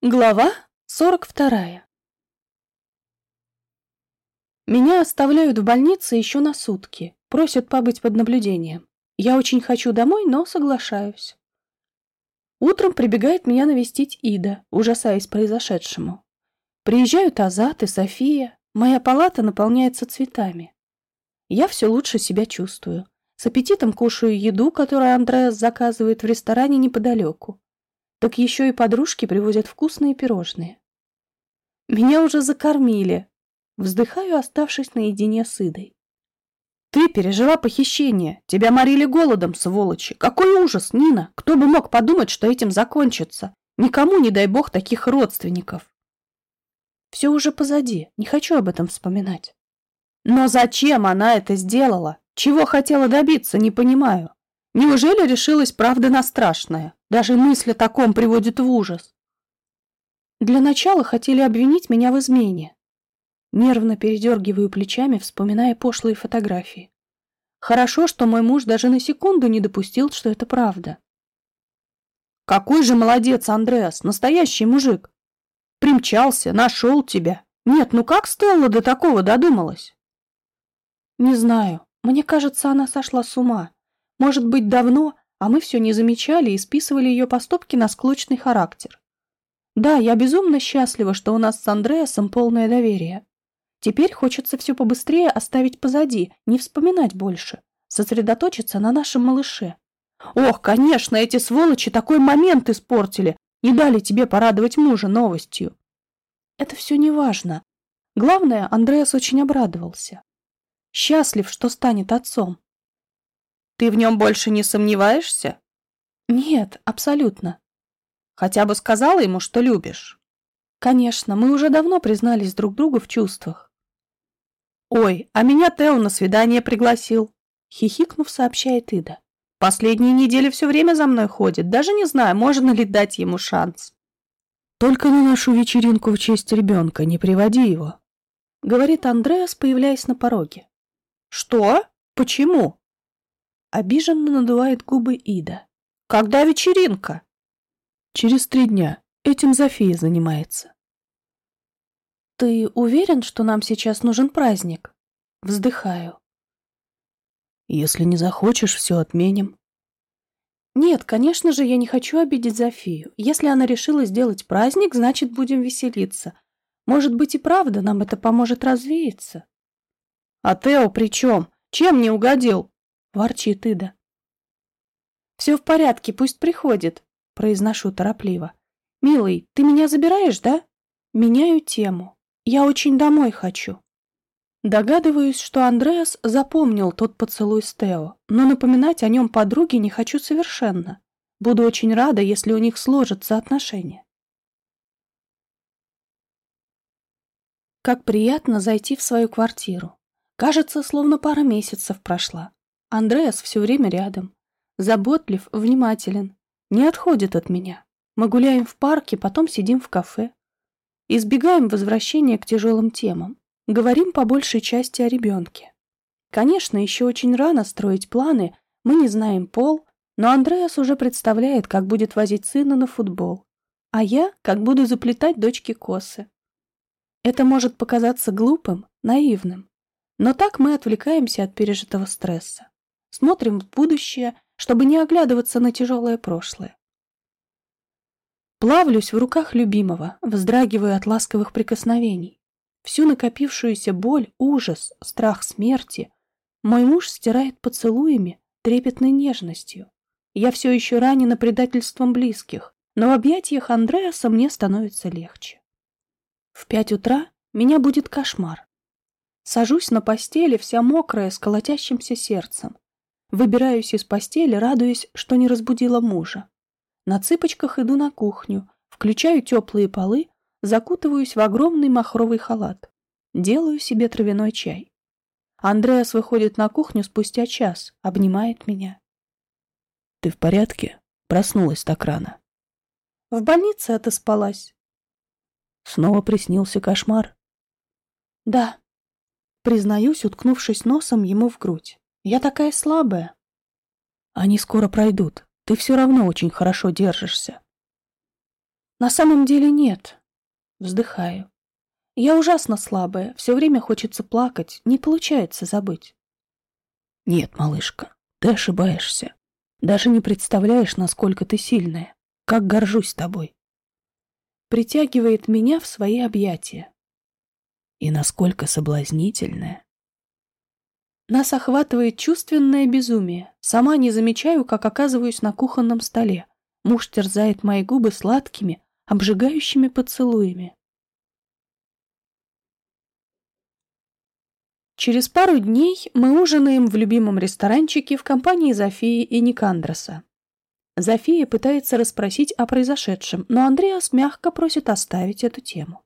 Глава 42 Меня оставляют в больнице еще на сутки, просят побыть под наблюдением. Я очень хочу домой, но соглашаюсь. Утром прибегает меня навестить Ида, ужасаясь произошедшему. Приезжают Азат и София, моя палата наполняется цветами. Я все лучше себя чувствую. С аппетитом кушаю еду, которую Андреас заказывает в ресторане неподалеку так еще и подружки привозят вкусные пирожные. Меня уже закормили. Вздыхаю, оставшись наедине с Идой. Ты пережила похищение. Тебя морили голодом, сволочи. Какой ужас, Нина! Кто бы мог подумать, что этим закончится? Никому, не дай бог, таких родственников. Все уже позади. Не хочу об этом вспоминать. Но зачем она это сделала? Чего хотела добиться, не понимаю. Неужели решилась правда на страшное? Даже мысль о таком приводит в ужас. Для начала хотели обвинить меня в измене. Нервно передергиваю плечами, вспоминая пошлые фотографии. Хорошо, что мой муж даже на секунду не допустил, что это правда. Какой же молодец, Андреас, настоящий мужик. Примчался, нашел тебя. Нет, ну как Стелла до такого додумалась? Не знаю. Мне кажется, она сошла с ума. Может быть, давно, а мы все не замечали и списывали ее поступки на склочный характер. Да, я безумно счастлива, что у нас с Андреасом полное доверие. Теперь хочется все побыстрее оставить позади, не вспоминать больше, сосредоточиться на нашем малыше. Ох, конечно, эти сволочи такой момент испортили, не дали тебе порадовать мужа новостью. Это все не важно. Главное, Андреас очень обрадовался. Счастлив, что станет отцом. Ты в нем больше не сомневаешься? Нет, абсолютно. Хотя бы сказала ему, что любишь? Конечно, мы уже давно признались друг другу в чувствах. Ой, а меня Тео на свидание пригласил. Хихикнув, сообщает Ида. Последние недели все время за мной ходит, даже не знаю, можно ли дать ему шанс. Только на нашу вечеринку в честь ребенка не приводи его, говорит Андреас, появляясь на пороге. Что? Почему? Обиженно надувает губы Ида. «Когда вечеринка?» «Через три дня. Этим Зофия занимается». «Ты уверен, что нам сейчас нужен праздник?» Вздыхаю. «Если не захочешь, все отменим». «Нет, конечно же, я не хочу обидеть Зофию. Если она решила сделать праздник, значит, будем веселиться. Может быть и правда, нам это поможет развеяться». «А Тео при чем? Чем не угодил?» — ворчит Ида. «Все в порядке, пусть приходит», — произношу торопливо. «Милый, ты меня забираешь, да?» Меняю тему. Я очень домой хочу. Догадываюсь, что Андреас запомнил тот поцелуй с Тео, но напоминать о нем подруге не хочу совершенно. Буду очень рада, если у них сложатся отношения. Как приятно зайти в свою квартиру. Кажется, словно пара месяцев прошла. Андреас все время рядом. Заботлив, внимателен. Не отходит от меня. Мы гуляем в парке, потом сидим в кафе. Избегаем возвращения к тяжелым темам. Говорим по большей части о ребенке. Конечно, еще очень рано строить планы, мы не знаем пол, но Андреас уже представляет, как будет возить сына на футбол. А я, как буду заплетать дочке косы. Это может показаться глупым, наивным. Но так мы отвлекаемся от пережитого стресса. Смотрим в будущее, чтобы не оглядываться на тяжелое прошлое. Плавлюсь в руках любимого, вздрагиваю от ласковых прикосновений. Всю накопившуюся боль, ужас, страх смерти мой муж стирает поцелуями, трепетной нежностью. Я все еще ранена предательством близких, но в объятиях Андреаса мне становится легче. В пять утра меня будет кошмар. Сажусь на постели, вся мокрая, с колотящимся сердцем. Выбираюсь из постели, радуясь, что не разбудила мужа. На цыпочках иду на кухню, включаю теплые полы, закутываюсь в огромный махровый халат. Делаю себе травяной чай. Андреас выходит на кухню спустя час, обнимает меня. «Ты в порядке? Проснулась так рано?» «В больнице отоспалась». Снова приснился кошмар? «Да», признаюсь, уткнувшись носом ему в грудь. Я такая слабая. Они скоро пройдут. Ты все равно очень хорошо держишься. На самом деле нет. Вздыхаю. Я ужасно слабая, все время хочется плакать, не получается забыть. Нет, малышка, ты ошибаешься. Даже не представляешь, насколько ты сильная. Как горжусь тобой. Притягивает меня в свои объятия. И насколько соблазнительная. Нас охватывает чувственное безумие. Сама не замечаю, как оказываюсь на кухонном столе. Муж терзает мои губы сладкими, обжигающими поцелуями. Через пару дней мы ужинаем в любимом ресторанчике в компании Зофии и Никандроса. Зофия пытается расспросить о произошедшем, но Андреас мягко просит оставить эту тему.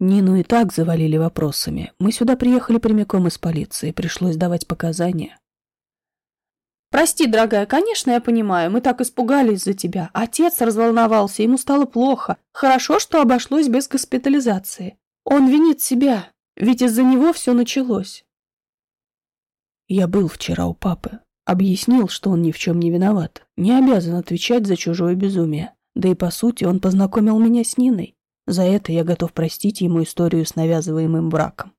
Нину и так завалили вопросами. Мы сюда приехали прямиком из полиции, пришлось давать показания. Прости, дорогая, конечно, я понимаю, мы так испугались за тебя. Отец разволновался, ему стало плохо. Хорошо, что обошлось без госпитализации. Он винит себя, ведь из-за него все началось. Я был вчера у папы. Объяснил, что он ни в чем не виноват. Не обязан отвечать за чужое безумие. Да и по сути он познакомил меня с Ниной. За это я готов простить ему историю с навязываемым браком.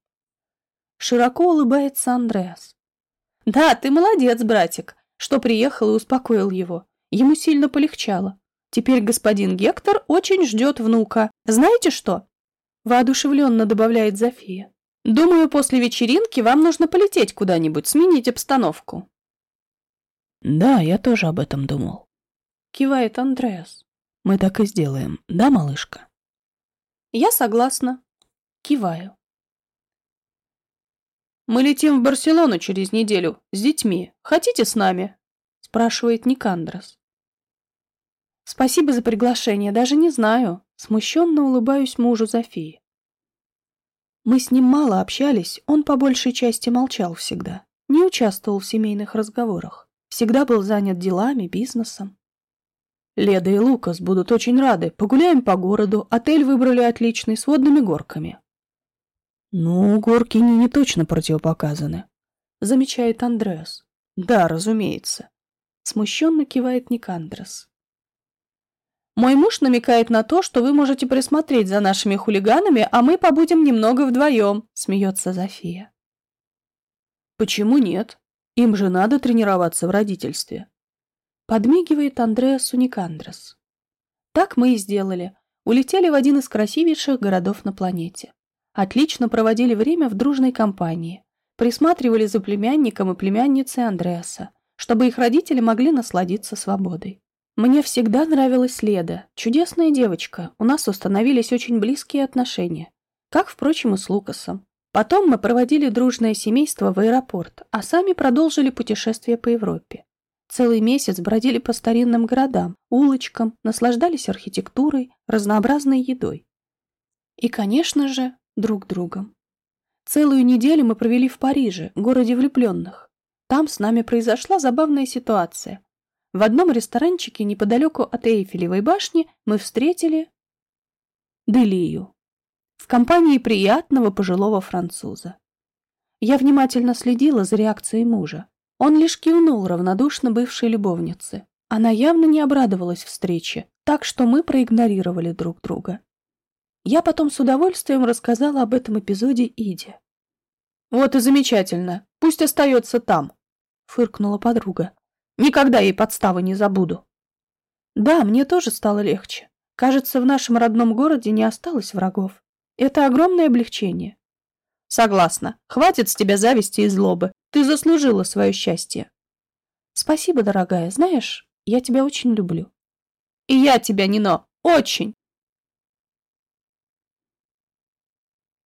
Широко улыбается Андреас. Да, ты молодец, братик, что приехал и успокоил его. Ему сильно полегчало. Теперь господин Гектор очень ждет внука. Знаете что? Воодушевленно добавляет Зофия. Думаю, после вечеринки вам нужно полететь куда-нибудь, сменить обстановку. Да, я тоже об этом думал. Кивает Андреас. Мы так и сделаем, да, малышка? Я согласна. Киваю. Мы летим в Барселону через неделю с детьми. Хотите с нами? Спрашивает Никандрос. Спасибо за приглашение, даже не знаю. Смущенно улыбаюсь мужу Зофии. Мы с ним мало общались, он по большей части молчал всегда. Не участвовал в семейных разговорах. Всегда был занят делами, бизнесом. Леда и Лукас будут очень рады. Погуляем по городу. Отель выбрали отличный, с водными горками. Ну, горки не, не точно противопоказаны, замечает Андреас. Да, разумеется. Смущенно кивает Никандрос. Мой муж намекает на то, что вы можете присмотреть за нашими хулиганами, а мы побудем немного вдвоем, смеется Зофия. Почему нет? Им же надо тренироваться в родительстве. Подмигивает Андреасу Никандрос. Так мы и сделали. Улетели в один из красивейших городов на планете. Отлично проводили время в дружной компании. Присматривали за племянником и племянницей Андреаса, чтобы их родители могли насладиться свободой. Мне всегда нравилась Леда, чудесная девочка, у нас установились очень близкие отношения, как, впрочем, и с Лукасом. Потом мы проводили дружное семейство в аэропорт, а сами продолжили путешествие по Европе. Целый месяц бродили по старинным городам, улочкам, наслаждались архитектурой, разнообразной едой. И, конечно же, друг другом. Целую неделю мы провели в Париже, городе влюбленных. Там с нами произошла забавная ситуация. В одном ресторанчике неподалеку от Эйфелевой башни мы встретили Делию в компании приятного пожилого француза. Я внимательно следила за реакцией мужа. Он лишь кивнул равнодушно бывшей любовнице. Она явно не обрадовалась встрече, так что мы проигнорировали друг друга. Я потом с удовольствием рассказала об этом эпизоде Иде. «Вот и замечательно. Пусть остается там», — фыркнула подруга. Никогда ей подставы не забуду. Да, мне тоже стало легче. Кажется, в нашем родном городе не осталось врагов. Это огромное облегчение. Согласна. Хватит с тебя зависти и злобы. Ты заслужила свое счастье. Спасибо, дорогая. Знаешь, я тебя очень люблю. И я тебя, Нино, очень.